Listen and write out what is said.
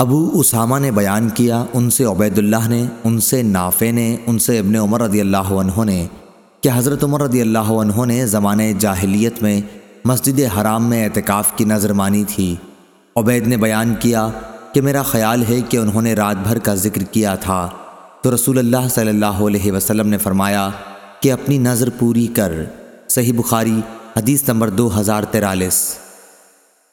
ابو اسامہ نے بیان کیا، ان سے عبید اللہ نے، ان سے نافع نے، ان سے ابن عمر رضی اللہ عنہ نے کہ حضرت عمر رضی اللہ عنہ نے زمانے جاہلیت میں مسجد حرام میں اعتکاف کی نظر مانی تھی۔ عبید نے بیان کیا کہ میرا خیال ہے کہ انہوں نے رات بھر کا ذکر کیا تھا۔ تو رسول اللہ صلی اللہ علیہ وسلم نے فرمایا کہ اپنی نظر پوری کر۔ صحیح بخاری، حدیث نمبر دو ہزار تیرالیس۔